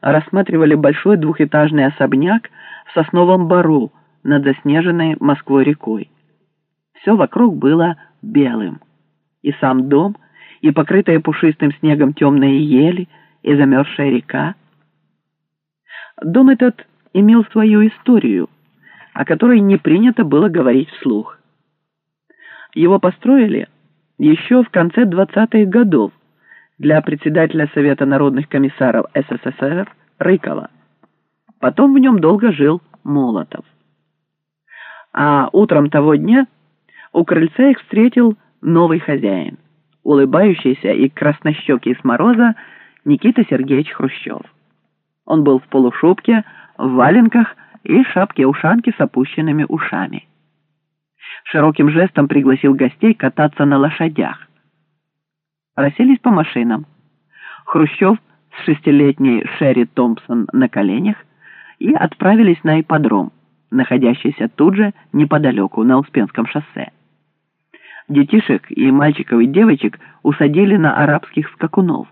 рассматривали большой двухэтажный особняк в сосновом бару над заснеженной Москвой-рекой. Все вокруг было белым. И сам дом, и покрытые пушистым снегом темные ели, и замерзшая река. Дом этот имел свою историю, о которой не принято было говорить вслух. Его построили еще в конце 20-х годов для председателя Совета народных комиссаров СССР Рыкова. Потом в нем долго жил Молотов. А утром того дня у крыльца их встретил новый хозяин, улыбающийся и краснощекий с мороза Никита Сергеевич Хрущев. Он был в полушубке, в валенках и шапке-ушанке с опущенными ушами. Широким жестом пригласил гостей кататься на лошадях. Расселись по машинам. Хрущев с шестилетней Шерри Томпсон на коленях и отправились на ипподром, находящийся тут же неподалеку на Успенском шоссе. Детишек и мальчиков и девочек усадили на арабских скакунов.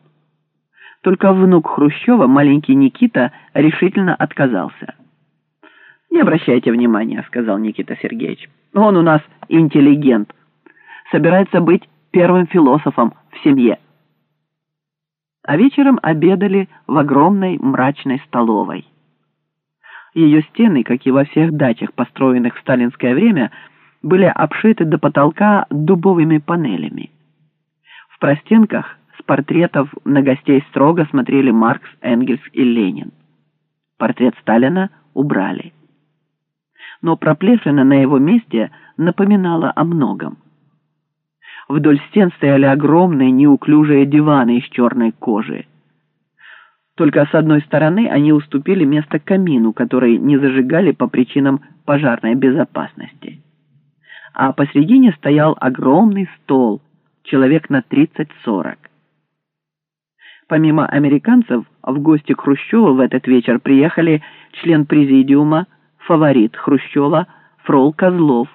Только внук Хрущева, маленький Никита, решительно отказался. «Не обращайте внимания», — сказал Никита Сергеевич. «Он у нас интеллигент. Собирается быть первым философом в семье». А вечером обедали в огромной мрачной столовой. Ее стены, как и во всех дачах, построенных в сталинское время, были обшиты до потолка дубовыми панелями. В простенках с портретов на гостей строго смотрели Маркс, Энгельс и Ленин. Портрет Сталина убрали. Но проплешина на его месте напоминала о многом. Вдоль стен стояли огромные неуклюжие диваны из черной кожи. Только с одной стороны они уступили место камину, который не зажигали по причинам пожарной безопасности. А посредине стоял огромный стол, человек на 30-40. Помимо американцев, в гости к Хрущеву в этот вечер приехали член президиума, фаворит Хрущева Фрол Козлов,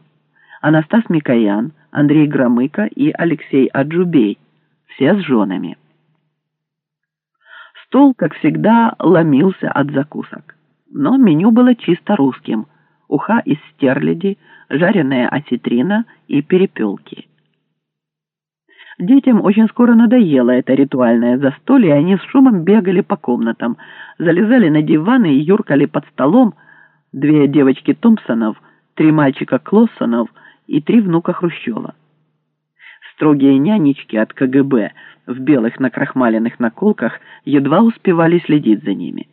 Анастас Микоян, Андрей Громыко и Алексей Аджубей, все с женами. Стол, как всегда, ломился от закусок. Но меню было чисто русским. Уха из стерляди, жареная осетрина и перепелки. Детям очень скоро надоело это ритуальное застолье, и они с шумом бегали по комнатам, залезали на диваны и юркали под столом две девочки Томпсонов, три мальчика Клоссонов и три внука Хрущева. Строгие нянечки от КГБ в белых накрахмаленных наколках едва успевали следить за ними.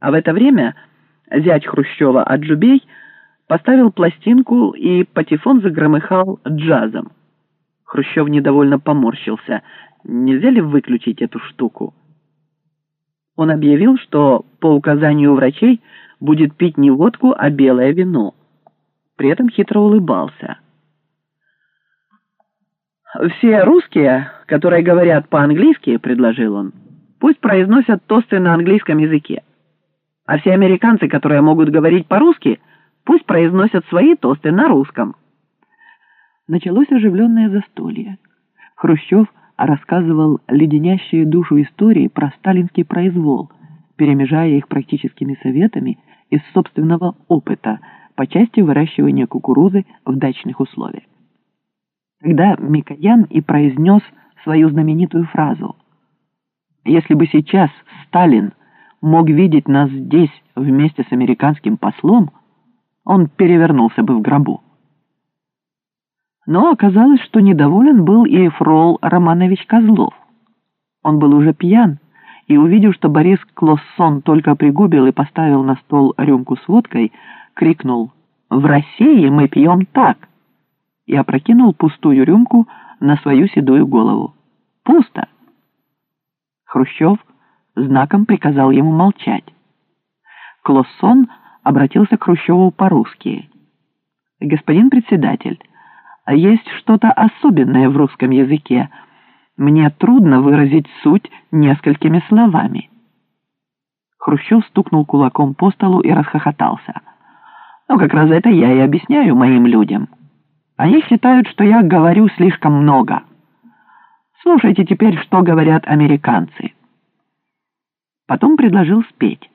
А в это время зять Хрущева Аджубей поставил пластинку и патефон загромыхал джазом. Хрущев недовольно поморщился. Нельзя ли выключить эту штуку? Он объявил, что по указанию врачей будет пить не водку, а белое вино. При этом хитро улыбался. «Все русские, которые говорят по-английски, — предложил он, — пусть произносят тосты на английском языке. А все американцы, которые могут говорить по-русски, пусть произносят свои тосты на русском». Началось оживленное застолье. Хрущев рассказывал леденящие душу истории про сталинский произвол, перемежая их практическими советами из собственного опыта по части выращивания кукурузы в дачных условиях. Тогда Микоян и произнес свою знаменитую фразу. «Если бы сейчас Сталин мог видеть нас здесь вместе с американским послом, он перевернулся бы в гробу». Но оказалось, что недоволен был и Фрол Романович Козлов. Он был уже пьян, и, увидев, что Борис Клоссон только пригубил и поставил на стол рюмку с водкой, крикнул «В России мы пьем так!» и опрокинул пустую рюмку на свою седую голову. «Пусто!» Хрущев знаком приказал ему молчать. Клоссон обратился к Хрущеву по-русски. «Господин председатель, есть что-то особенное в русском языке. Мне трудно выразить суть несколькими словами». Хрущев стукнул кулаком по столу и расхохотался. «Ну, как раз это я и объясняю моим людям». Они считают, что я говорю слишком много. Слушайте теперь, что говорят американцы. Потом предложил спеть.